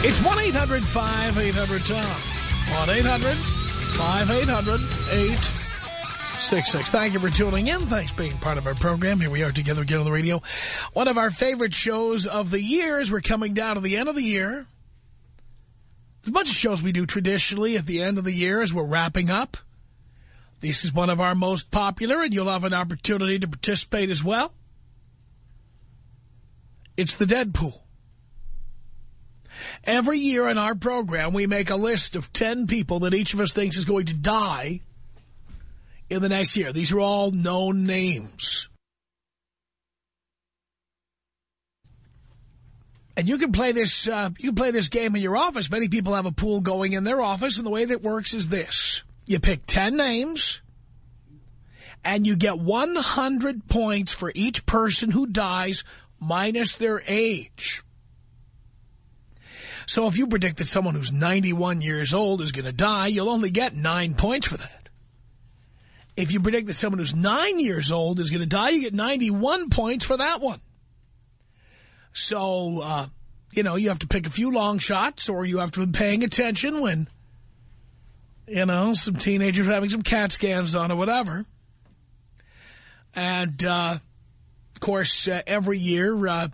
It's 1-800-5800-TOM. 1-800-5800-866. Thank you for tuning in. Thanks for being part of our program. Here we are together again on the radio. One of our favorite shows of the year as we're coming down to the end of the year. There's a bunch of shows we do traditionally at the end of the year as we're wrapping up. This is one of our most popular, and you'll have an opportunity to participate as well. It's the Deadpool. Every year in our program, we make a list of 10 people that each of us thinks is going to die in the next year. These are all known names. And you can play this. Uh, you can play this game in your office. Many people have a pool going in their office, and the way that works is this: you pick 10 names, and you get 100 points for each person who dies minus their age. So if you predict that someone who's 91 years old is going to die, you'll only get nine points for that. If you predict that someone who's nine years old is going to die, you get 91 points for that one. So, uh, you know, you have to pick a few long shots or you have to be paying attention when, you know, some teenagers are having some CAT scans on or whatever. And, uh, of course, uh, every year, uh,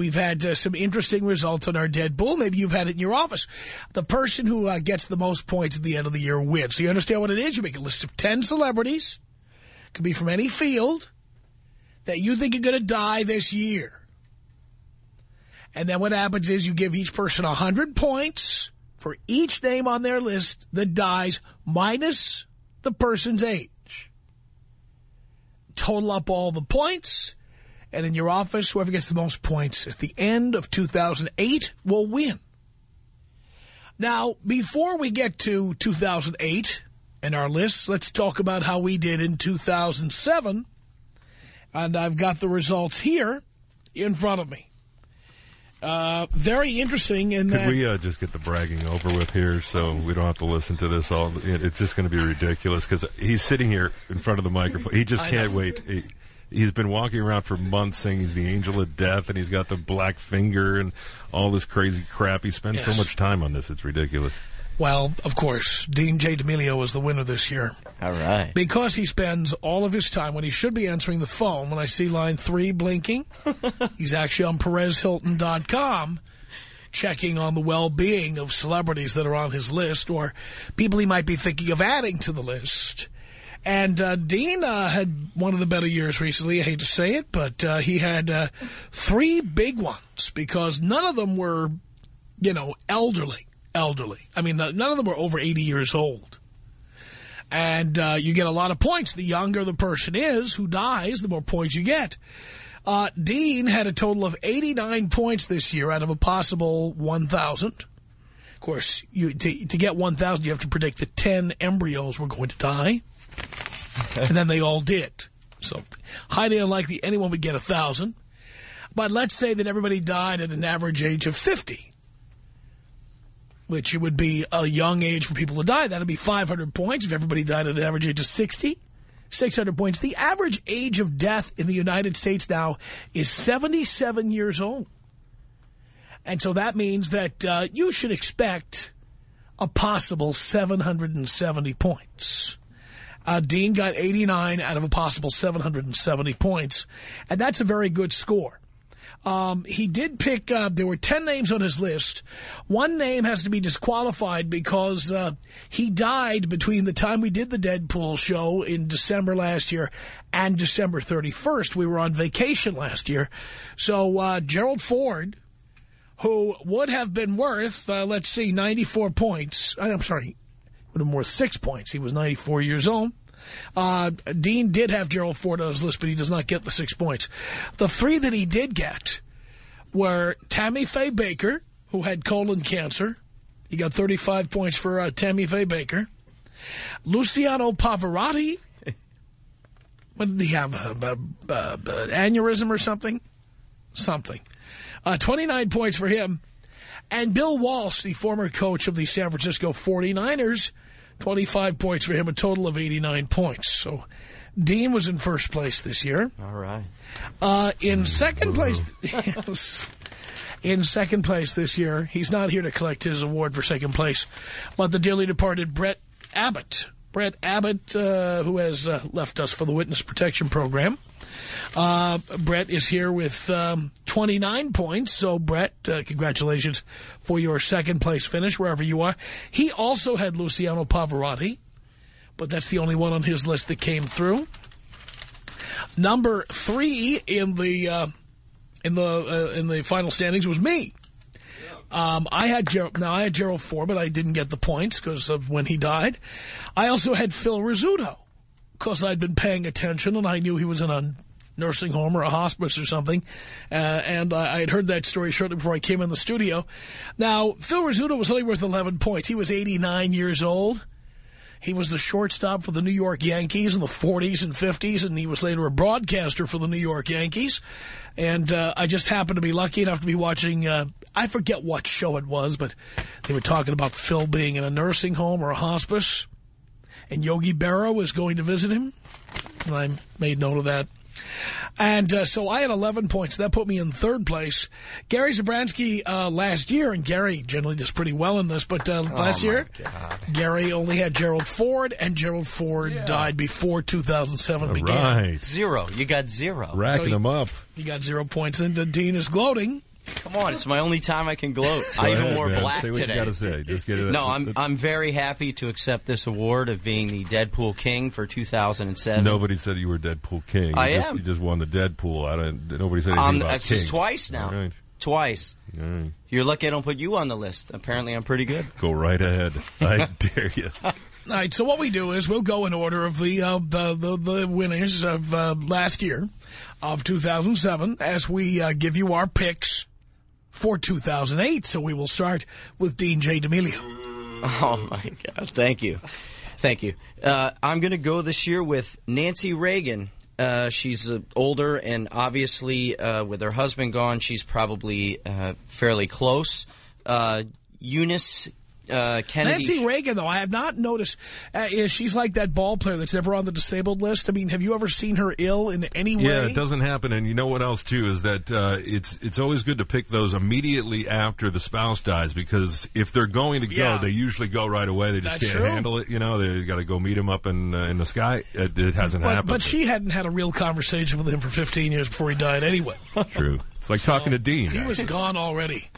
we've had uh, some interesting results on our Deadpool. Maybe you've had it in your office. The person who uh, gets the most points at the end of the year wins. So you understand what it is? You make a list of 10 celebrities. Could be from any field that you think are going to die this year. And then what happens is you give each person 100 points for each name on their list that dies minus the person's age. Total up all the points and in your office, whoever gets the most points at the end of 2008 will win. Now, before we get to 2008 and our lists, let's talk about how we did in 2007. And I've got the results here in front of me. Uh, very interesting. In Could that we uh, just get the bragging over with here so we don't have to listen to this all? It's just going to be ridiculous because he's sitting here in front of the microphone. He just can't wait. He, he's been walking around for months saying he's the angel of death and he's got the black finger and all this crazy crap. He spends Yes. so much time on this. It's ridiculous. Well, of course, Dean J. D'Amelio was the winner this year. All right. Because he spends all of his time when he should be answering the phone, when I see line three blinking, he's actually on PerezHilton.com checking on the well-being of celebrities that are on his list or people he might be thinking of adding to the list. And uh, Dean uh, had one of the better years recently. I hate to say it, but uh, he had uh, three big ones because none of them were, you know, elderly. Elderly. I mean, none of them were over 80 years old. And uh, you get a lot of points. The younger the person is who dies, the more points you get. Uh, Dean had a total of 89 points this year out of a possible 1,000. Of course, you, to, to get 1,000, you have to predict that 10 embryos were going to die. And then they all did. So highly unlikely anyone would get a 1,000. But let's say that everybody died at an average age of 50 which would be a young age for people to die. That would be 500 points if everybody died at an average age of 60. 600 points. The average age of death in the United States now is 77 years old. And so that means that uh, you should expect a possible 770 points. Uh, Dean got 89 out of a possible 770 points, and that's a very good score. Um, he did pick, uh, there were 10 names on his list. One name has to be disqualified because uh, he died between the time we did the Deadpool show in December last year and December 31st. We were on vacation last year. So uh, Gerald Ford, who would have been worth, uh, let's see, 94 points. I'm sorry, would have been worth six points. He was 94 years old. Uh, Dean did have Gerald Ford on his list, but he does not get the six points. The three that he did get were Tammy Faye Bakker, who had colon cancer. He got 35 points for uh, Tammy Faye Bakker. Luciano Pavarotti. What did he have? Uh, uh, aneurysm or something? Something. Uh, 29 points for him. And Bill Walsh, the former coach of the San Francisco 49ers, 25 points for him, a total of 89 points. So Dean was in first place this year. All right. Uh, in second place, yes, in second place this year, he's not here to collect his award for second place, but the dearly departed Brett Abbott. Brett Abbott, uh, who has uh, left us for the Witness Protection Program. Uh, Brett is here with um, 29 points. So, Brett, uh, congratulations for your second place finish, wherever you are. He also had Luciano Pavarotti, but that's the only one on his list that came through. Number three in the uh, in the uh, in the final standings was me. Um, I had Gerald, now I had Gerald Ford, but I didn't get the points because of when he died. I also had Phil Rizzuto because I'd been paying attention and I knew he was in a nursing home or a hospice or something. Uh, and I, I had heard that story shortly before I came in the studio. Now, Phil Rizzuto was only worth 11 points. He was 89 years old. He was the shortstop for the New York Yankees in the 40s and 50s, and he was later a broadcaster for the New York Yankees. And uh, I just happened to be lucky enough to be watching, uh, I forget what show it was, but they were talking about Phil being in a nursing home or a hospice. And Yogi Berra was going to visit him. And I made note of that. And uh, so I had 11 points. That put me in third place. Gary Zabransky uh, last year, and Gary generally does pretty well in this, but uh, last oh year, God. Gary only had Gerald Ford, and Gerald Ford yeah. died before 2007 All began. Right. Zero. You got zero. Racking So he- them up. He got zero points, and uh, Dean is gloating. Come on, it's my only time I can gloat. I Go even ahead, wore man. black Say what today. you got to say. Just get it. No, I'm I'm very happy to accept this award of being the Deadpool King for 2007. Nobody said you were Deadpool King. I you just, am. You just won the Deadpool. I don't. Nobody said anything Um, about it's King. just twice now. All right. Twice. All right. You're lucky I don't put you on the list. Apparently, I'm pretty good. Go right ahead. I dare you. All right, so what we do is we'll go in order of the uh, the, the, the winners of uh, last year of 2007 as we uh, give you our picks for 2008. So we will start with Dean J. D'Amelio. Oh my gosh! Thank you, thank you. Uh, I'm going to go this year with Nancy Reagan. Uh, she's uh, older, and obviously, uh, with her husband gone, she's probably uh, fairly close. Uh, Eunice uh, Kennedy. Nancy Reagan, though, I have not noticed. Uh, is she's like that ball player that's never on the disabled list? I mean, have you ever seen her ill in any way? Yeah, it doesn't happen. And you know what else too is that uh, it's it's always good to pick those immediately after the spouse dies because if they're going to go, Yeah. they usually go right away. They just That's can't true. handle it. You know, they got to go meet him up in uh, in the sky. It, it hasn't But, happened. but she hadn't had a real conversation with him for 15 years before he died anyway. true. It's like talking to Dean. He was gone already.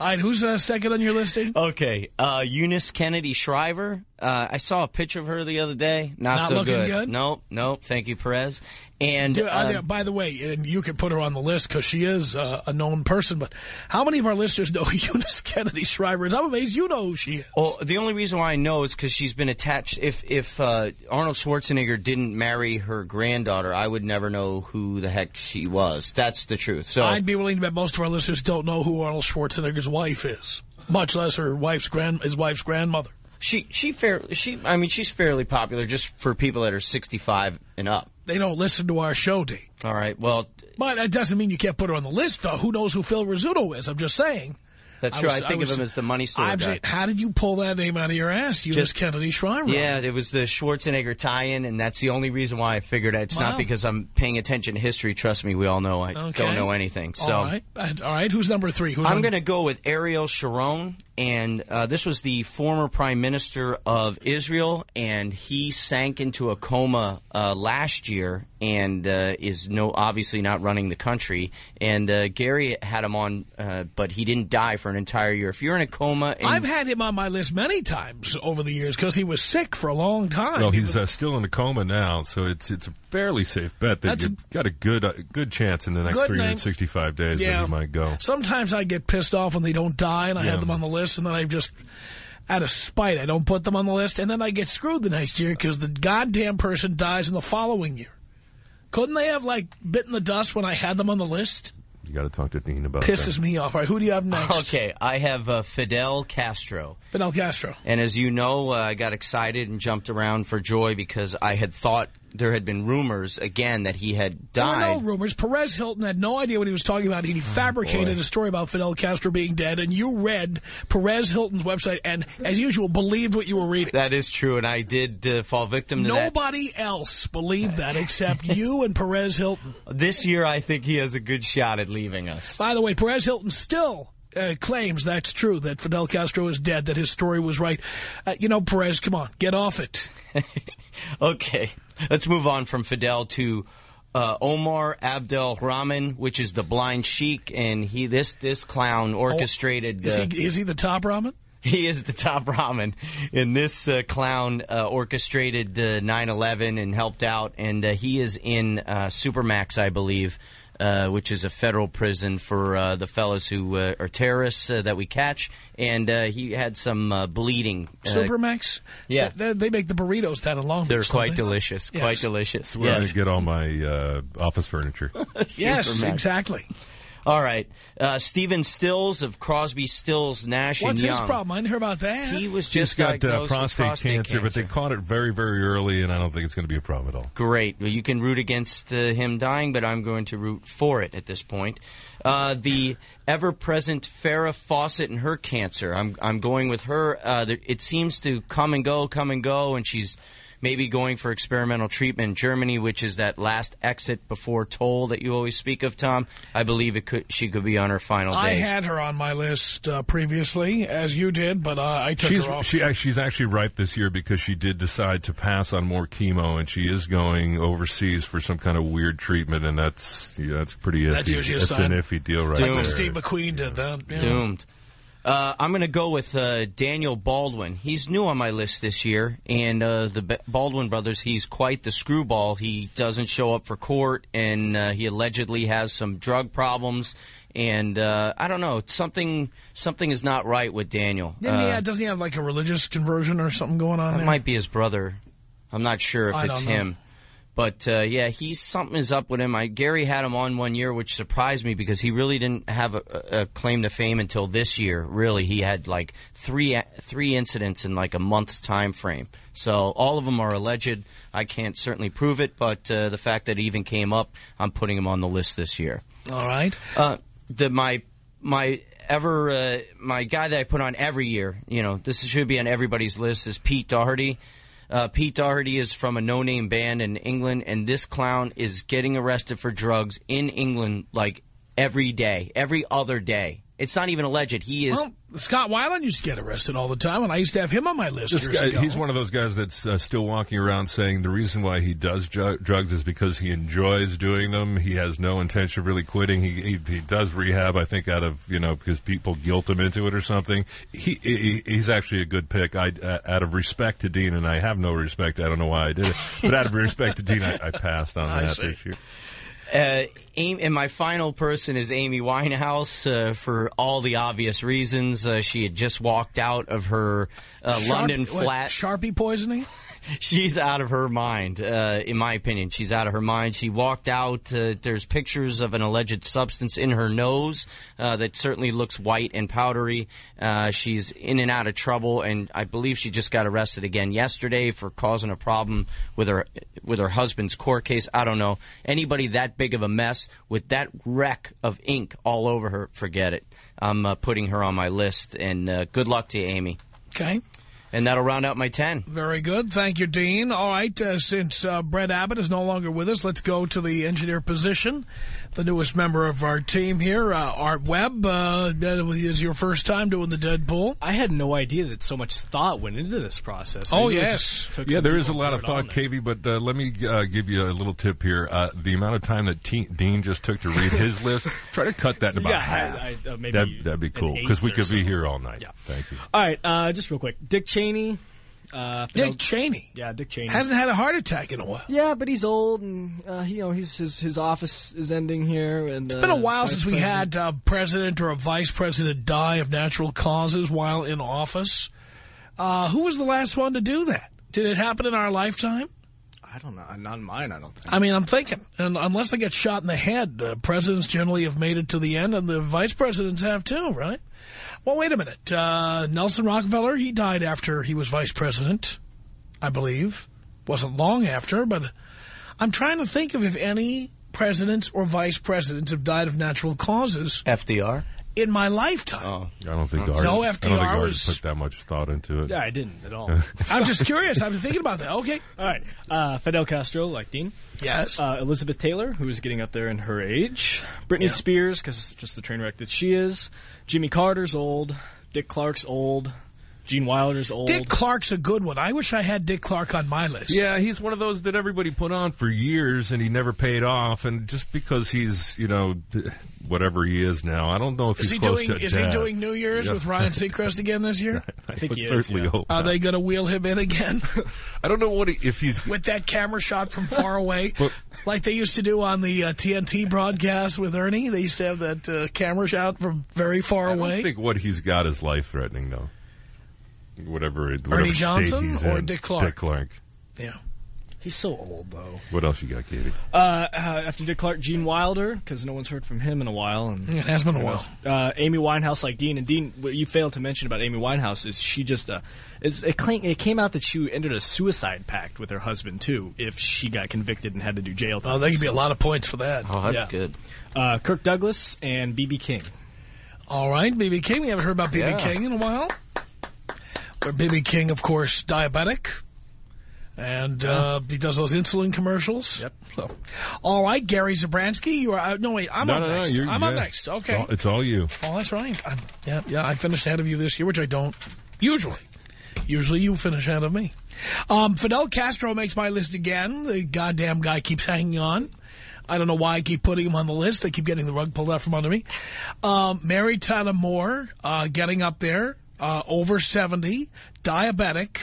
All right, who's uh, second on your listing? Okay, uh, Eunice Kennedy Shriver. Uh, I saw a picture of her the other day. Not, Not so looking good. good? Nope, nope. Thank you, Perez. And Dude, uh, uh, by the way, and you can put her on the list because she is uh, a known person, but how many of our listeners know Eunice Kennedy Shriver is? I'm amazed you know who she is. Well, the only reason why I know is because she's been attached. If if uh, Arnold Schwarzenegger didn't marry her granddaughter, I would never know who the heck she was. That's the truth. So I'd be willing to bet most of our listeners don't know who Arnold Schwarzenegger's wife is, much less her wife's grand his wife's grandmother. She she fair she I mean she's fairly popular just for people that are 65 and up. They don't listen to our show, Dean. All right. Well, But that doesn't mean you can't put her on the list, though. Who knows who Phil Rizzuto is? I'm just saying. that's I true. was- I I think was- of him as the money store I'm guy. saying, how did you pull that name out of your ass? Eunice Just- Kennedy Shriver. Yeah, it was the Schwarzenegger tie-in, and that's the only reason why I figured it. It's Wow. not because I'm paying attention to history. Trust me, we all know I Okay. don't know anything. So All right. All right. Who's number three? Who's I'm going to go with Ariel Sharon. And uh, this was the former prime minister of Israel, and he sank into a coma uh, last year, and uh, is no obviously not running the country. And uh, Gary had him on, uh, but he didn't die for an entire year. If you're in a coma, and I've had him on my list many times over the years because he was sick for a long time. Well, he's uh, still in a coma now, so it's it's a fairly safe bet that That's you've got a good uh, good chance in the next 365 days Yeah. that he might go. Sometimes I get pissed off when they don't die and I Yeah. have them on the list and then I just, out of spite, I don't put them on the list and then I get screwed the next year because the goddamn person dies in the following year. Couldn't they have, like, bitten the dust when I had them on the list? You got to talk to Dean about Pisses that. me off. All right, who do you have next? okay, I have uh, Fidel Castro. Fidel Castro. And as you know, uh, I got excited and jumped around for joy because I had thought there had been rumors again that he had There were died. no rumors. Perez Hilton had no idea what he was talking about. He fabricated boy. a story about Fidel Castro being dead, and you read Perez Hilton's website and, as usual, believed what you were reading. That is true, and I did uh, fall victim to that. Nobody else believed that except you and Perez Hilton. This year, I think he has a good shot at leaving us. By the way, Perez Hilton still uh, claims that's true, that Fidel Castro is dead, that his story was right. Uh, you know, Perez, come on, get off it. Okay, let's move on from Fidel to uh, Omar Abdel Rahman, which is the blind sheik, and he this this clown orchestrated. Is uh, he, is he the top Rahman? He is the top Rahman, And this uh, clown uh, orchestrated uh, 9-11 and helped out. And uh, he is in uh, Supermax, I believe, uh, which is a federal prison for uh, the fellows who uh, are terrorists uh, that we catch. And uh, he had some uh, bleeding. Uh, Supermax? yeah. They, they make the burritos down in Long Beach. They're quite they? delicious. Yes. Quite delicious. Where Yeah. I get all my uh, office furniture. Yes, exactly. All right. Uh, Stephen Stills of Crosby, Stills, Nash, What's and his problem? I didn't hear about that. He was He's just got uh, diagnosed with prostate, prostate cancer, but they caught it very, very early, and I don't think it's going to be a problem at all. Great. Well, you can root against uh, him dying, but I'm going to root for it at this point. Uh, the ever-present Farrah Fawcett and her cancer. I'm I'm going with her. Uh, it seems to come and go, come and go, and she's maybe going for experimental treatment in Germany, which is that last exit before toll that you always speak of, Tom. I believe it could she could be on her final I day. had her on my list uh, previously, as you did, but uh, I took She's her off. she, she's actually right this year because she did decide to pass on more chemo, and she is going overseas for some kind of weird treatment, and that's yeah, that's pretty iffy. That's usually a That's sign. an iffy deal right like there. when Steve McQueen did that. yeah. Doomed. Uh, I'm going to go with uh, Daniel Baldwin. He's new on my list this year, and uh, the Baldwin brothers. He's quite the screwball. He doesn't show up for court, and uh, he allegedly has some drug problems. And uh, I don't know, something something is not right with Daniel. Didn't he, Uh, doesn't he have like a religious conversion or something going on that there? might be his brother. I'm not sure if I it's him. But uh, yeah, he's something is up with him. I, Gary had him on one year, which surprised me because he really didn't have a, a claim to fame until this year. Really, he had like three three incidents in like a month's time frame. So all of them are alleged. I can't certainly prove it, but uh, the fact that it even came up, I'm putting him on the list this year. All right. Uh, the my my ever uh, my guy that I put on every year. You know, this should be on everybody's list. Is Pete Doherty. Uh, Pete Doherty is from a no-name band in England, and this clown is getting arrested for drugs in England like every day, every other day. It's not even alleged. He is. Well, Scott Weiland used to get arrested all the time, and I used to have him on my list years guy, ago. he's one of those guys that's uh, still walking around saying the reason why he does ju- drugs is because he enjoys doing them. He has no intention of really quitting. He, he he does rehab, I think, out of you know because people guilt him into it or something. He, he he's actually a good pick. I uh, out of respect to Dean, and I have no respect. I don't know why I did it, but out of respect to Dean, I, I passed on I that see. issue. Uh, and my final person is Amy Winehouse uh, for all the obvious reasons. Uh, she had just walked out of her uh, London what, flat. Sharpie poisoning? She's out of her mind, uh, in my opinion. She's out of her mind. She walked out. Uh, there's pictures of an alleged substance in her nose uh, that certainly looks white and powdery. Uh, she's in and out of trouble, and I believe she just got arrested again yesterday for causing a problem with her with her husband's court case. I don't know anybody that big of a mess with that wreck of ink all over her. Forget it. I'm uh, putting her on my list, and uh, good luck to you, Amy. Okay. And that'll round out my 10. Very good. Thank you, Dean. All right, uh, since uh, Brett Abbott is no longer with us, let's go to the engineer position. The newest member of our team here, uh, Art Webb, uh, that is your first time doing the Deadpool. I had no idea that so much thought went into this process. Oh, Maybe yes. Yeah, there is a lot of put it on thought, there. KV, but uh, let me uh, give you a little tip here. Uh, the amount of time that Te- Dean just took to read his list, try to cut that in about Yeah, half. I- I- uh, maybe that'd, that'd be cool, because we could or be so. here all night. Yeah. Thank you. All right, uh, just real quick. Dick Cheney. Uh, Dick Cheney. Yeah, Dick Cheney. Hasn't had a heart attack in a while. yeah, but he's old, and uh, you know, he's his his office is ending here. And It's been a while since we had a president or a vice president die of natural causes while in office. Uh, who was the last one to do that? Did it happen in our lifetime? I don't know. Not mine. I don't think. I mean, I'm thinking, and unless they get shot in the head, uh, presidents generally have made it to the end, and the vice presidents have too, right? Well, wait a minute. Uh, Nelson Rockefeller, he died after he was vice president, I believe. Wasn't long after, but I'm trying to think of if any presidents or vice presidents have died of natural causes FDR? In my lifetime. Oh. I don't think Art, No, I don't think FDR Art was- put that much thought into it. yeah, I didn't at all. I'm just curious. I was thinking about that. Okay. all right, uh, Fidel Castro, like Dean. Yes. Uh, Elizabeth Taylor, who is getting up there in her age. Britney Spears, because just the train wreck that she is. Jimmy Carter's old. Dick Clark's old. Gene Wilder's old. Dick Clark's a good one. I wish I had Dick Clark on my list. Yeah, he's one of those that everybody put on for years and he never paid off. And just because he's, you know, whatever he is now, I don't know if Is he's he close doing? to Is death. he doing New Year's Yeah. with Ryan Seacrest again this year? I think would he is, certainly yeah. hope. Are not. they going to wheel him in again I don't know what he, if he's. with that camera shot from far away, But- like they used to do on the uh, TNT broadcast with Ernie? They used to have that uh, camera shot from very far I away. don't think what he's got is life threatening though. Whatever, it- whatever Ernie state Johnson he's or in. Dick Clark? Dick Clark. yeah. He's so old, though. What else you got, Katie? Uh, uh, after Dick Clark, Gene Wilder, because no one's heard from him in a while. And It has been a while. uh, Amy Winehouse, like Dean. And Dean, what you failed to mention about Amy Winehouse is she just uh, it's, it, claim, it came out that she entered a suicide pact with her husband too if she got convicted and had to do jail time. Oh, there could be a lot of points for that. Oh, that's Yeah. good. Uh, Kirk Douglas and BB King. All right, B.B. King. We haven't heard about B.B. Yeah. King in a while. Where B.B. King, of course, diabetic. And uh, he does those insulin commercials. Yep. So, all right, Gary Zabransky. You are uh, no wait. I'm no, up no, next. no. I'm yeah. up next. Okay. It's all, it's all you. Oh, that's right. I'm, yeah, yeah. I finished ahead of you this year, which I don't usually. Usually you finish ahead of me. Um, Fidel Castro makes my list again. The goddamn guy keeps hanging on. I don't know why I keep putting him on the list. They keep getting the rug pulled out from under me. Um, Mary Tyler Moore, uh, getting up there, uh, over 70, diabetic.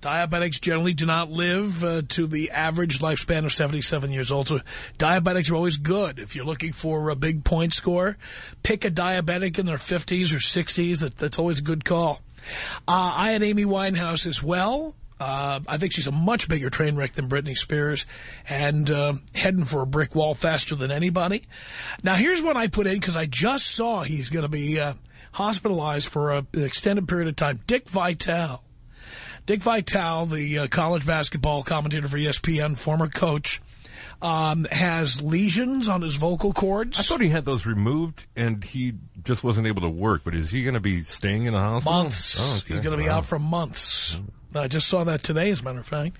Diabetics generally do not live uh, to the average lifespan of 77 years old. So diabetics are always good. If you're looking for a big point score, pick a diabetic in their 50s or 60s. That, that's always a good call. Uh, I had Amy Winehouse as well. Uh, I think she's a much bigger train wreck than Britney Spears and uh, heading for a brick wall faster than anybody. Now, here's what I put in because I just saw he's going to be uh, hospitalized for a, an extended period of time. Dick Vitale. Dick Vitale, the uh, college basketball commentator for ESPN, former coach, um, has lesions on his vocal cords. I thought he had those removed and he just wasn't able to work. But is he going to be staying in the hospital? months. Oh, okay. He's going to be Wow. out for months. I just saw that today, as a matter of fact.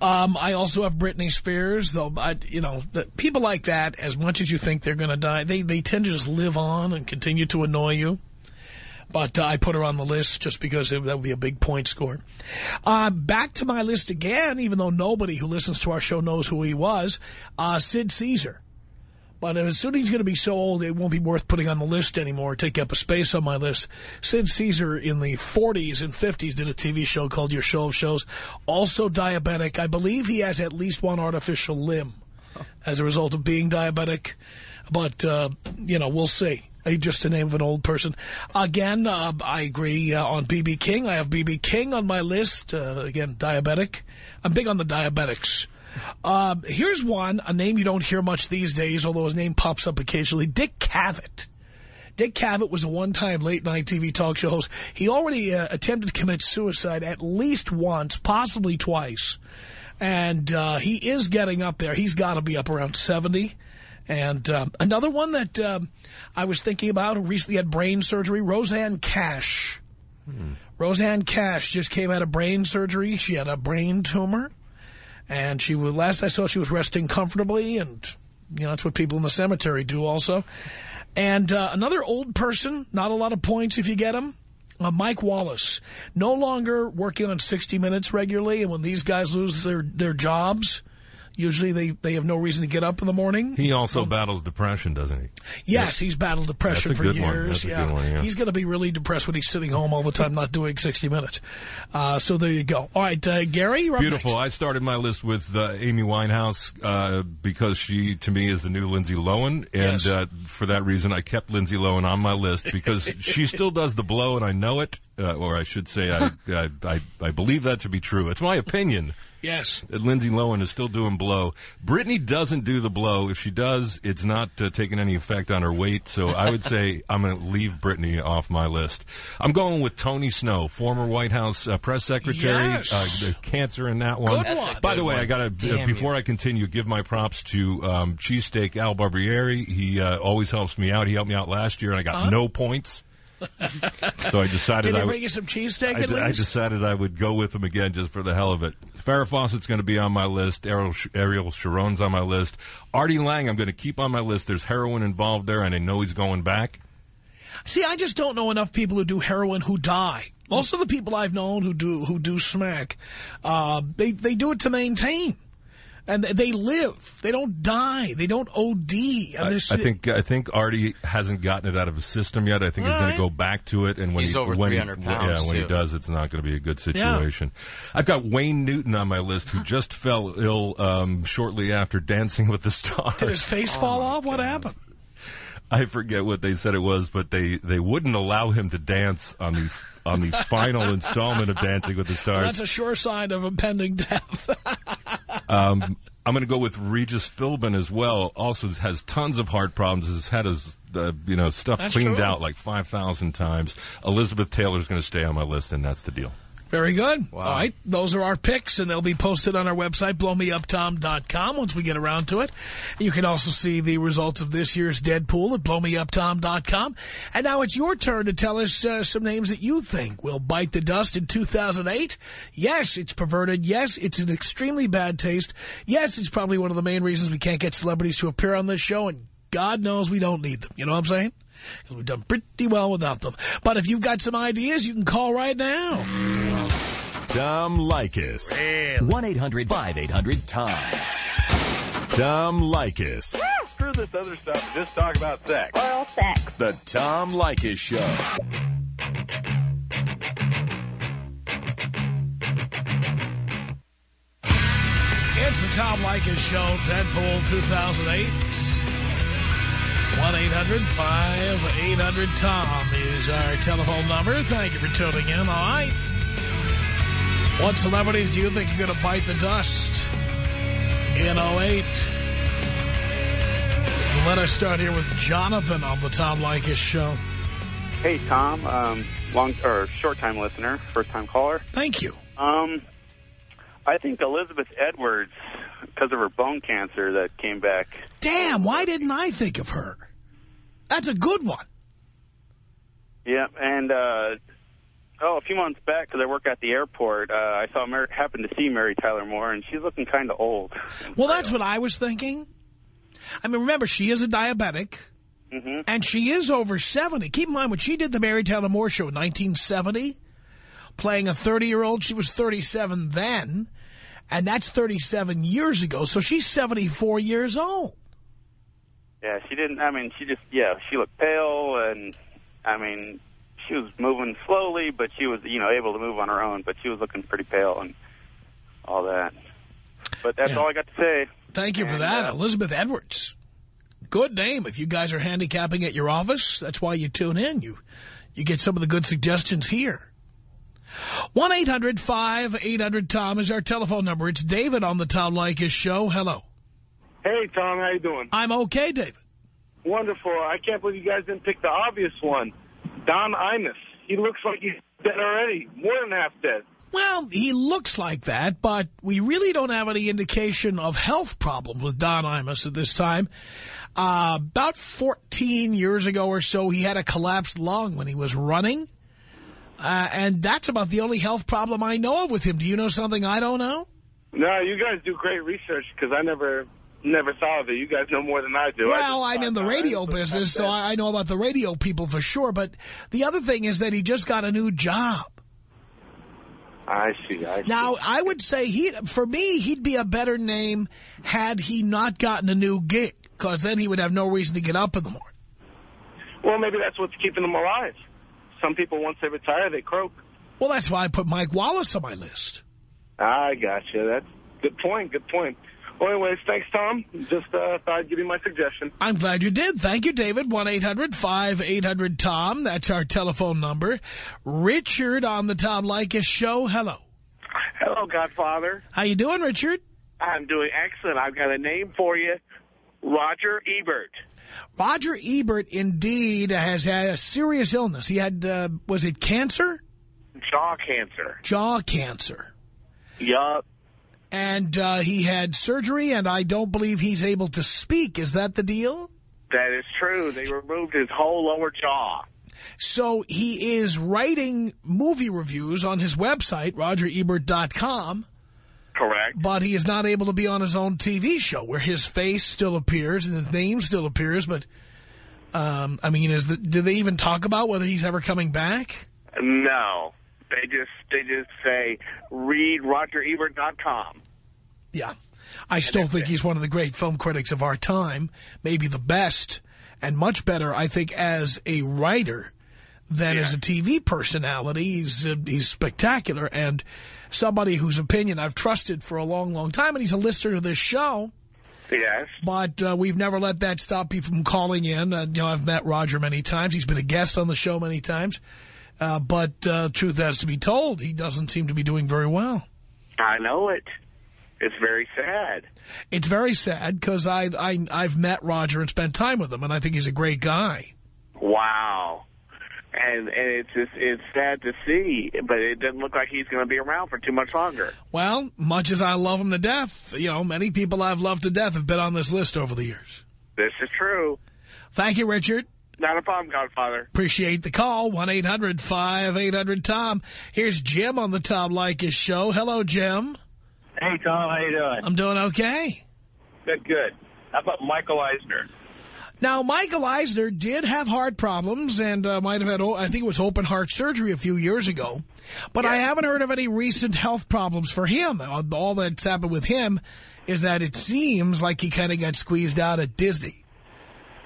Um, I also have Britney Spears, though. I, you know, the, people like that, as much as you think they're going to die, they they tend to just live on and continue to annoy you. But uh, I put her on the list just because it, that would be a big point score. Uh, back to my list again, even though nobody who listens to our show knows who he was, uh, Sid Caesar. But as soon he's going to be so old, it won't be worth putting on the list anymore, take up a space on my list. Sid Caesar in the 40s and 50s did a TV show called Your Show of Shows. Also diabetic. I believe he has at least one artificial limb as a result of being diabetic. But, uh, you know, we'll see. Just the name of an old person. Again, uh, I agree uh, on B.B. King. I have B.B. King on my list. Uh, again, diabetic. I'm big on the diabetics. Uh, here's one, a name you don't hear much these days, although his name pops up occasionally. Dick Cavett. Dick Cavett was a one-time late-night TV talk show host. He already uh, attempted to commit suicide at least once, possibly twice. And uh, he is getting up there. He's got to be up around 70. And um, another one that um, I was thinking about who recently had brain surgery, Rosanne Cash. Rosanne Cash just came out of brain surgery. She had a brain tumor. And she was, last I saw, she was resting comfortably. And, you know, that's what people in the cemetery do also. And uh, another old person, not a lot of points if you get them, uh, Mike Wallace, no longer working on 60 Minutes regularly. And when these guys lose their, their jobs, usually they, they have no reason to get up in the morning. He also battles depression, doesn't he? Yes, he's battled depression for years. Yeah. one, yeah. He's going to be really depressed when he's sitting home all the time not doing 60 Minutes. Uh, so there you go. All right, uh, Gary, Beautiful. I started my list with uh, Amy Winehouse uh, because she, to me, is the new Lindsay Lohan, and Yes. uh, for that reason, I kept Lindsay Lohan on my list because she still does the blow, and I know it, uh, or I should say, I, I, I, I believe that to be true. It's my opinion Yes. that Lindsay Lohan is still doing blow. Brittany doesn't do the blow. If she does, it's not uh, taking any effect on her weight. So I would say I'm going to leave Brittany off my list. I'm going with Tony Snow, former White House uh, press secretary. Yes. Uh, the cancer in that one. Good one. By the way, one. I got to Damn before you. I continue, give my props to um, cheesesteak Al Barbieri. He uh, always helps me out. He helped me out last year, and I got no points. So I decided Did I he would- bring you some cheesesteak I, d- I decided I would go with him again just for the hell of it. Farrah Fawcett's going to be on my list. Ariel, Sh- Ariel Sharon's on my list. Artie Lange, I'm going to keep on my list. There's heroin involved there, and I know he's going back. See, I just don't know enough people who do heroin who die. Most of the people I've known who do who do smack, uh, they they do it to maintain, and they live. They don't die. They don't OD. I, I think I think Artie hasn't gotten it out of his system yet. I think he's All going to go back to it, and when He's he, over when he- 300 pounds, yeah, when he does, it's not going to be a good situation. I've got Wayne Newton on my list, who just fell ill um, shortly after Dancing with the Stars. Did his face Oh, fall off? What happened? I forget what they said it was, but they, they wouldn't allow him to dance on the on the final installment of Dancing with the Stars. That's a sure sign of impending death. Um, I'm going to go with Regis Philbin as well. Also has tons of heart problems. Has had his uh, you know stuff That's cleaned true. out like five thousand times. Elizabeth Taylor is going to stay on my list, and that's the deal. Very good. Wow. All right. Those are our picks, and they'll be posted on our website, blowmeuptom.com, once we get around to it. You can also see the results of this year's Deadpool at blowmeuptom.com. And now it's your turn to tell us uh, some names that you think will bite the dust in 2008. Yes, it's perverted. Yes, it's an extremely bad taste. Yes, it's probably one of the main reasons we can't get celebrities to appear on this show, and God knows we don't need them. You know what I'm saying? Because we've done pretty well without them. But if you've got some ideas, you can call right now. Tom Leykis. 1-800-5800-TOM. Tom Leykis. Screw this other stuff just talk about sex. oral sex. The Tom Leykis Show. It's the Tom Leykis Show, Deadpool 2008. 1-800-5800-TOM is our telephone number. Thank you for tuning in. All right. What celebrities do you think are going to bite the dust in 08? Let us start here with Jonathan on the Tom Leykis Show. Hey, Tom, um, long or short time listener, first time caller. Thank you. Um, I think Elizabeth Edwards, because of her bone cancer that came back. Damn, why didn't I think of her? That's a good one. Yeah, and uh, oh, a few months back, because I work at the airport, uh, I saw Mary, happened to see Mary Tyler Moore, and she's looking kind of old. Well, that's what I was thinking. I mean, remember, she is a diabetic, Mhm. and she is over 70. Keep in mind, when she did the Mary Tyler Moore Show in 1970, playing a 30-year-old, she was 37 then, and that's 37 years ago, so she's 74 years old. Yeah, she didn't. I mean, she just yeah, she looked pale, and I mean, she was moving slowly, but she was you know able to move on her own. But she was looking pretty pale and all that. But that's Yeah. all I got to say. Thank you for that, uh, Elizabeth Edwards. Good name. If you guys are handicapping at your office, that's why you tune in. You you get some of the good suggestions here. 1-800-5800-TOM is our telephone number. It's David on the Tom Leykis show. Hello. Hey, Tom, how you doing? I'm okay, David. Wonderful. I can't believe you guys didn't pick the obvious one. Don Imus. He looks like he's dead already. More than half dead. Well, he looks like that, but we really don't have any indication of health problems with Don Imus at this time. Uh, about 14 years ago or so, he had a collapsed lung when he was running. Uh, and that's about the only health problem I know of with him. Do you know something I don't know? No, you guys do great research because I never never thought of it. You guys know more than I do. Well, I I'm in the radio "Oh, business, so I I know about the radio people for sure. But the other thing is that he just got a new job. I see. I see. Now, I would say he, for me, he'd be a better name had he not gotten a new gig, because then he would have no reason to get up in the morning. well, maybe that's what's keeping them alive. Some people, once they retire, they croak. Well, that's why I put Mike Wallace on my list. I gotcha. That's good point. Good point. Well, anyways, thanks, Tom. Just uh, thought I'd give you my suggestion. I'm glad you did. Thank you, David. 1-800-5800-TOM. That's our telephone number. Richard on the Tom Leykis show. Hello. Hello, Godfather. How you doing, Richard? I'm doing excellent. I've got a name for you. Roger Ebert. Roger Ebert indeed has had a serious illness. He had, uh, was it cancer? Jaw cancer. Jaw cancer. Yup. And uh, he had surgery, and I don't believe he's able to speak. Is that the deal? That is true. They removed his whole lower jaw. So he is writing movie reviews on his website, rogerebert.com, Correct. but he is not able to be on his own TV show where his face still appears and his name still appears. But, um, I mean, is the, do they even talk about whether he's ever coming back? No. They just they just say read RogerEbert.com. Yeah. I still think he's one of the great film critics of our time, maybe the best, and much better, I think, as a writer than Yeah. as a TV personality. He's, uh, he's spectacular and somebody whose opinion I've trusted for a long, long time, and he's a listener to this show. Yes. But uh, we've never let that stop you from calling in. Uh, you know, I've met Roger many times. He's been a guest on the show many times. Uh, but uh, truth has to be told, he doesn't seem to be doing very well. I know it. It's very sad. It's very sad because I, I, I've met Roger and spent time with him, and I think he's a great guy. Wow. And and it's just it's sad to see, but it doesn't look like he's going to be around for too much longer. Well, much as I love him to death, you know, many people I've loved to death have been on this list over the years. This is true. Thank you, Richard. Not a problem, Godfather. Appreciate the call. 1-800-5800-TOM. Here's Jim on the Tom Leykis show. Hello, Jim. Hey, Tom, how you doing? I'm doing okay. Good, good. How about Michael Eisner? Now, Michael Eisner did have heart problems and uh, might have had, o- I think it was open heart surgery a few years ago. But I haven't heard of any recent health problems for him. Uh, All that's happened with him is that it seems like he kind of got squeezed out at Disney.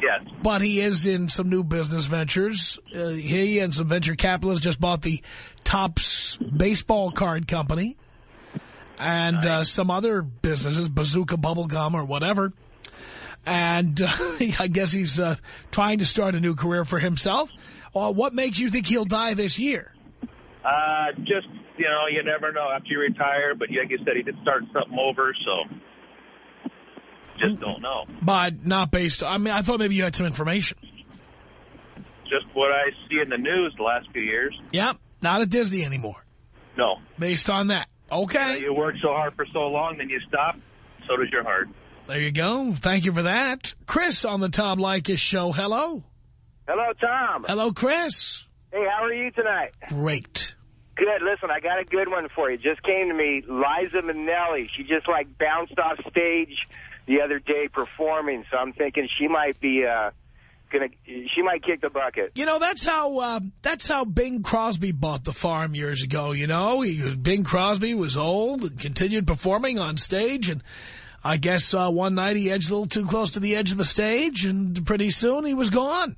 Yes. But he is in some new business ventures. Uh, he and some venture capitalists just bought the Topps baseball card company and uh, some other businesses, Bazooka Bubblegum or whatever. And uh, I guess he's uh, trying to start a new career for himself. Uh, what makes you think he'll die this year? Uh, just, you know, you never know after you retire, but like you said, he did start something over, so just don't know. But not based, I mean, I thought maybe you had some information. Just what I see in the news the last few years. Yep, not at Disney anymore. No. Based on that. Okay. You worked so hard for so long, then you stop, so does your heart. There you go. Thank you for that. Chris on the Tom Leykis show. Hello. Hello, Tom. Hello, Chris. Hey, how are you tonight? Great. Good. Listen, I got a good one for you. Just came to me, Liza Minnelli. She just like bounced off stage the other day performing, so I'm thinking she might be uh gonna she might kick the bucket. You know, that's how uh, that's how Bing Crosby bought the farm years ago, you know. He, Bing Crosby was old and continued performing on stage, and I guess uh, one night he edged a little too close to the edge of the stage, and pretty soon he was gone.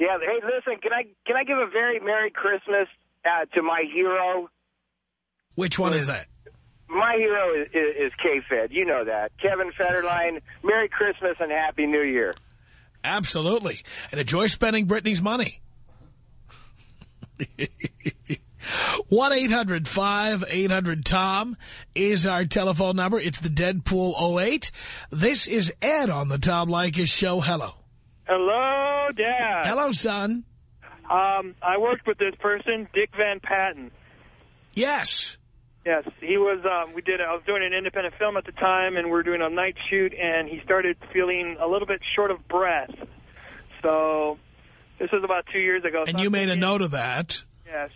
Yeah. Hey, listen, can I can I give a very Merry Christmas uh, to my hero? Which one is that? My hero is, is, is K-Fed. You know that. Kevin Federline, Merry Christmas and Happy New Year. Absolutely. And enjoy spending Britney's money. 1-800-5800-TOM is our telephone number. It's the Deadpool 08. This is Ed on the Tom Leykis show. Hello. Hello, Dad. Hello, son. Um, I worked with this person, Dick Van Patten. Yes. Yes, he was. Um, we did. I was doing an independent film at the time, and we were doing a night shoot, and he started feeling a little bit short of breath. So this was about two years ago. And so you made a note of that. Yes.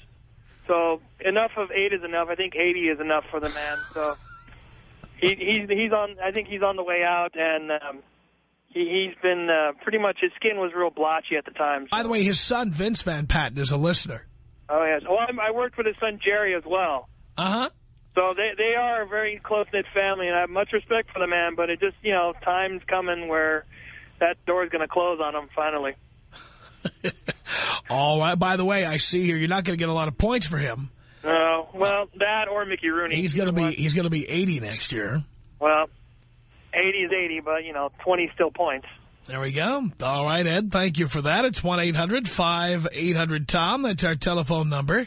So enough of eight is enough. I think 80 is enough for the man. So he, he's he's on. I think he's on the way out, and um, he, he's been uh, pretty much his skin was real blotchy at the time. By the way, his son, Vince Van Patten, is a listener. Oh yes. Well, I'm, I worked with his son Jerry as well. Uh-huh. So they they are a very close knit family, and I have much respect for the man. But it just you know time's coming where that door is going to close on him finally. All right. By the way, I see here you're not going to get a lot of points for him. Oh well, that or Mickey Rooney. He's going to be he's going to be 80 next year. Well, 80 is 80, but you know 20 still points. There we go. All right, Ed. Thank you for that. It's 1-800-5800-TOM. That's our telephone number.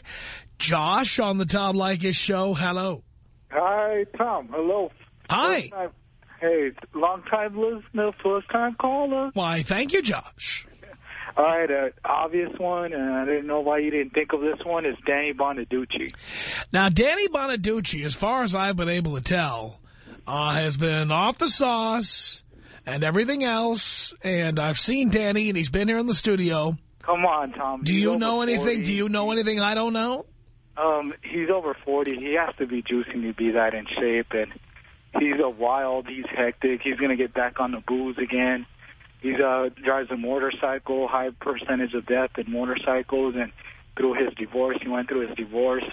Josh on the Tom Leykis show. Hello. Hi, Tom. Hello. Hi. First time- Hey, long time listener, first time caller. Why, thank you, Josh. All right, uh, obvious one, and I didn't know why you didn't think of this one, is Danny Bonaduce. Now, Danny Bonaduce, as far as I've been able to tell, uh, has been off the sauce and everything else. And I've seen Danny, and he's been here in the studio. Come on, Tom. Do you know anything? 40. Do you know anything I don't know? Um, he's over 40. He has to be juicing to be that in shape, and he's a wild. He's hectic. He's going to get back on the booze again. He uh, drives a motorcycle, high percentage of death in motorcycles, and through his divorce, he went through his divorce.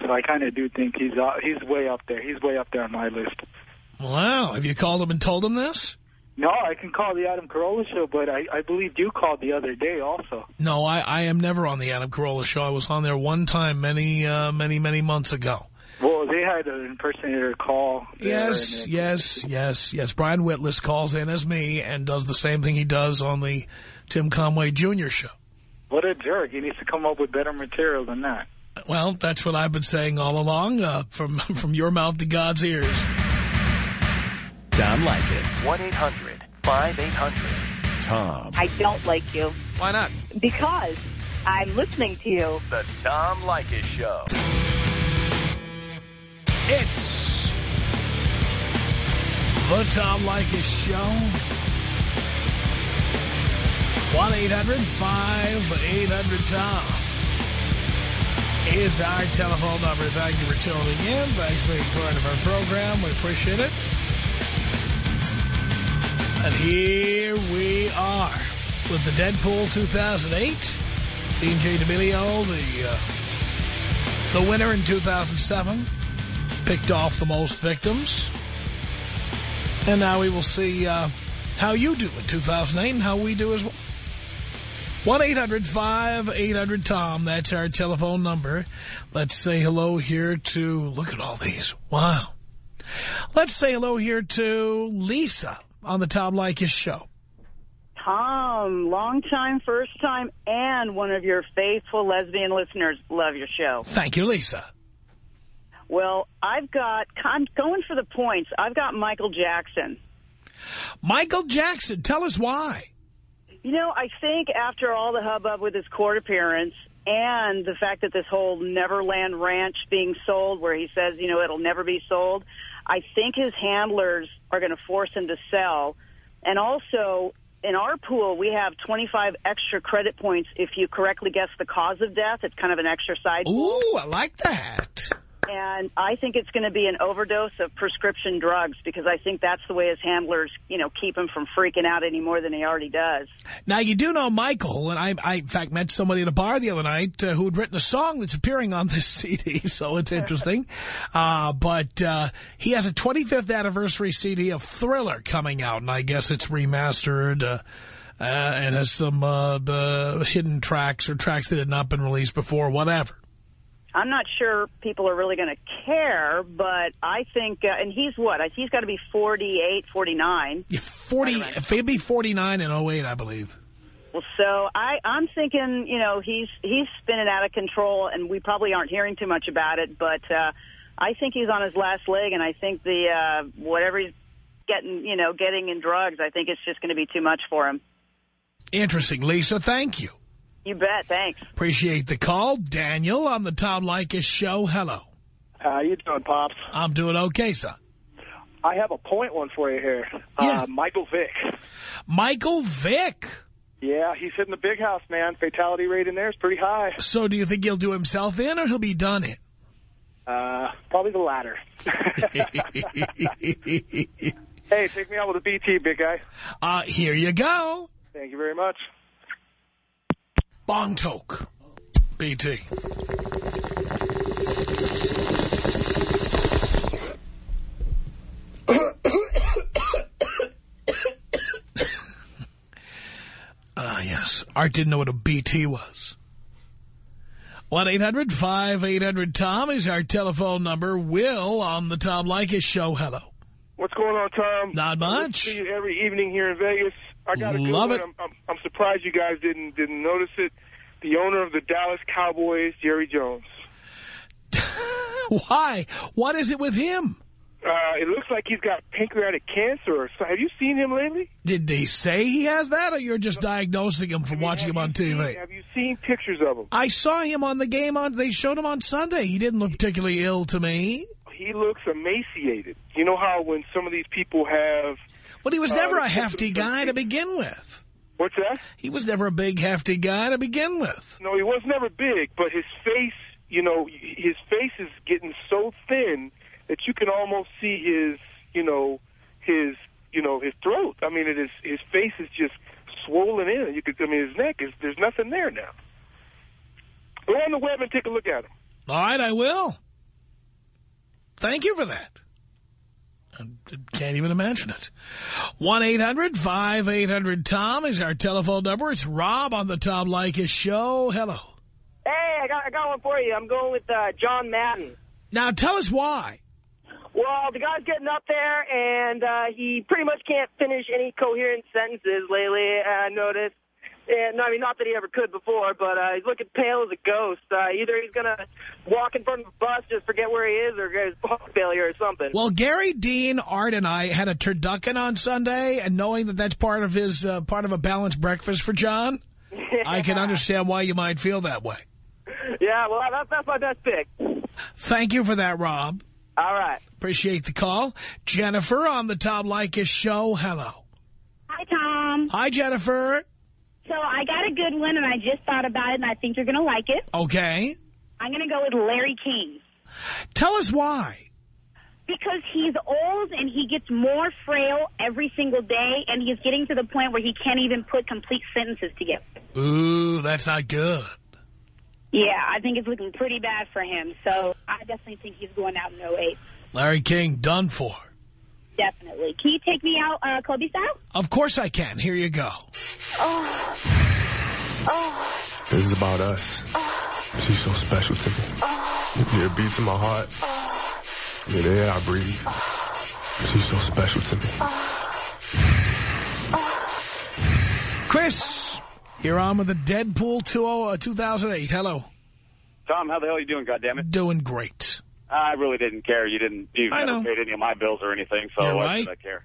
So I kind of do think he's uh, he's way up there. He's way up there on my list. Wow. Have you called him and told him this? No, I can call the Adam Carolla show, but I, I believe you called the other day also. No, I, I am never on the Adam Carolla show. I was on there one time many, uh, many, many months ago. Well, they had an impersonator call. Yes, yes, yes, yes. Brian Whitless calls in as me and does the same thing he does on the Tim Conway Jr. show. What a jerk. He needs to come up with better material than that. Well, that's what I've been saying all along, uh, from from your mouth to God's ears. Tom Leykis. 1-800-5800-TOM. I don't like you. Why not? Because I'm listening to you. The Tom Leykis Show. It's the Tom Leykis Show. 1-800-5800-TOM is our telephone number. Thank you for tuning in. Thanks for being part of our program. We appreciate it. And here we are with the Deadpool 2008. DJ. D'Amelio, the, uh, the winner in 2007 picked off the most victims. And now we will see uh, how you do in 2008 and how we do as well. 1-800-5800-TOM. That's our telephone number. Let's say hello here to... Look at all these. Wow. Let's say hello here to Lisa on the Tom Leykis show. Tom, long time, first time, and one of your faithful lesbian listeners. Love your show. Thank you, Lisa. Well, I've got, I'm going for the points. I've got Michael Jackson. Michael Jackson, tell us why. You know, I think after all the hubbub with his court appearance and the fact that this whole Neverland Ranch being sold, where he says, you know, it'll never be sold, I think his handlers are going to force him to sell. And also, in our pool, we have 25 extra credit points if you correctly guess the cause of death. It's kind of an extra side pool. Ooh, I like that. And I think it's going to be an overdose of prescription drugs because I think that's the way his handlers, you know, keep him from freaking out any more than he already does. Now, you do know Michael, and I, I in fact, met somebody at a bar the other night uh, who had written a song that's appearing on this CD, so it's interesting. uh, but uh, he has a 25th anniversary CD of Thriller coming out, and I guess it's remastered uh, uh, and has some uh, the hidden tracks or tracks that had not been released before, whatever. I'm not sure people are really going to care, but I think, uh, and he's what? He's got to be 48, 49. 40, maybe 49 and 08, I believe. Well, so I, I'm thinking, you know, he's he's spinning out of control, and we probably aren't hearing too much about it. But uh, I think he's on his last leg, and I think the uh, whatever he's getting, you know, getting in drugs, I think it's just going to be too much for him. Interesting. Lisa, thank you. You bet. Thanks. Appreciate the call. Daniel on the Tom Leykis show. Hello. How you doing, Pops? I'm doing okay, son. I have a point one for you here. Yeah. Uh, Michael Vick. Michael Vick. Yeah, he's hitting the big house, man. Fatality rate in there is pretty high. So do you think he'll do himself in or he'll be done in? Uh, probably the latter. hey, take me out with a BT, big guy. Uh, here you go. Thank you very much. Bong Toke. BT. Ah, yes. Art didn't know what a BT was. 1-800-5800-TOM is our telephone number. Will on the Tom Leykis show. Hello. What's going on, Tom? Not much. see you every evening here in Vegas. I got a good Love one. it. I'm, I'm, I'm surprised you guys didn't didn't notice it. The owner of the Dallas Cowboys, Jerry Jones. Why? What is it with him? Uh, it looks like he's got pancreatic cancer. Or so. Have you seen him lately? Did they say he has that, or you're just diagnosing him from watching him on TV? Have you seen pictures of him? I saw him on the game on. They showed him on Sunday. He didn't look particularly ill to me. He looks emaciated. You know how when some of these people have... But he was uh, never a hefty guy to begin with. What's that? He was never a big hefty guy to begin with. No, he was never big, but his face, you know, his face is getting so thin that you can almost see his, you know, his, you know, his throat. I mean, it is his face is just swollen in. You could, I mean, his neck is there's nothing there now. Go on the web and take a look at him. All right, I will. Thank you for that. I can't even imagine it. 1-800-5800-TOM is our telephone number. It's Rob on the Tom Leykis show. Hello. Hey, I got I got one for you. I'm going with uh, John Madden. Now, tell us why. Well, the guy's getting up there, and uh, he pretty much can't finish any coherent sentences lately. uh, I noticed. And, I mean, not that he ever could before, but uh, he's looking pale as a ghost. Uh, either he's going to walk in front of a bus, just forget where he is, or get his heart failure or something. Well, Gary Dean, Art, and I had a turducken on Sunday, and knowing that that's part of his uh, part of a balanced breakfast for John, I can understand why you might feel that way. yeah, well, that's, that's my best pick. Thank you for that, Rob. All right. Appreciate the call. Jennifer on the Tom Leykis show. Hello. Hi, Tom. Hi, Jennifer. So I got a good one, and I just thought about it, and I think you're going to like it. Okay. I'm going to go with Larry King. Tell us why. Because he's old, and he gets more frail every single day, and he's getting to the point where he can't even put complete sentences together. Ooh, that's not good. Yeah, I think it's looking pretty bad for him. So I definitely think he's going out in 08. Larry King, done for. Definitely. Can you take me out uh, Kobe style? Of course I can. Here you go. Oh. Oh. This is about us. She's so special to me. Yeah, it beats in my heart. Yeah, the air I breathe. She's so special to me. Chris, you're on with the Deadpool 20, uh, 2008. Hello. Tom, how the hell are you doing, goddammit? Doing great. I really didn't care. You didn't. You I never know. paid any of my bills or anything, so You're why right. should I care?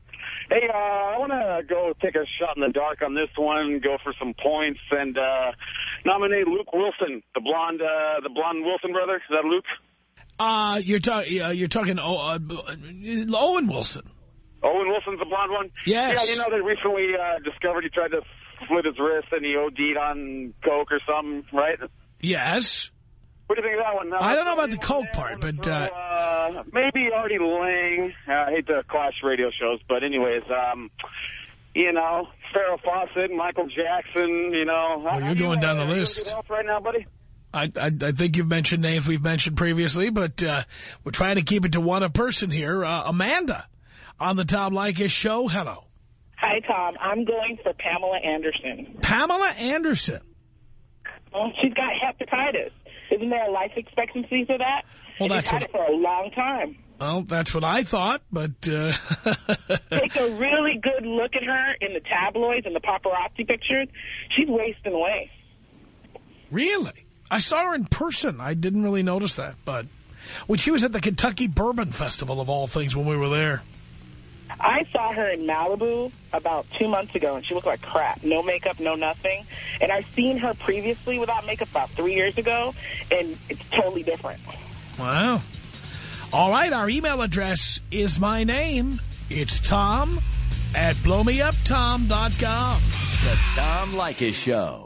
Hey, uh, I want to go take a shot in the dark on this one, go for some points, and uh, nominate Luke Wilson, the blonde, uh, the blonde Wilson brother. Is that Luke? Uh, you're, talking. uh, you're talking oh, uh, Owen Wilson. Owen Wilson's the blonde one? Yes. Yeah, you know, they recently uh, discovered he tried to slit his wrist and he OD'd on coke or something, right? Yes. What do you think of that one? I don't know about the coke part, but... Uh, Uh, maybe Artie Lange. Uh, I hate to clash radio shows, but anyways, um, you know, Farrah Fawcett, Michael Jackson, you know. Well, you're going down the list. Right now, buddy? I, I, I think you've mentioned names we've mentioned previously, but uh, we're trying to keep it to one a person here. Uh, Amanda on the Tom Leykis show. Hello. Hi, Tom. I'm going for Pamela Anderson. Pamela Anderson. Well, she's got hepatitis. Isn't there a life expectancy for that? Well, that's had what- it for a long time. Well, that's what I thought, but... Uh, Take a really good look at her in the tabloids and the paparazzi pictures. She's wasting away. really? I saw her in person. I didn't really notice that, but... When she was at the Kentucky Bourbon Festival, of all things, when we were there. I saw her in Malibu about two months ago, and she looked like crap. No makeup, no nothing. And I've seen her previously without makeup about three years ago, and it's totally different. Wow. All right, our email address is my name. It's Tom at blowmeuptom.com. The Tom Leykis Show.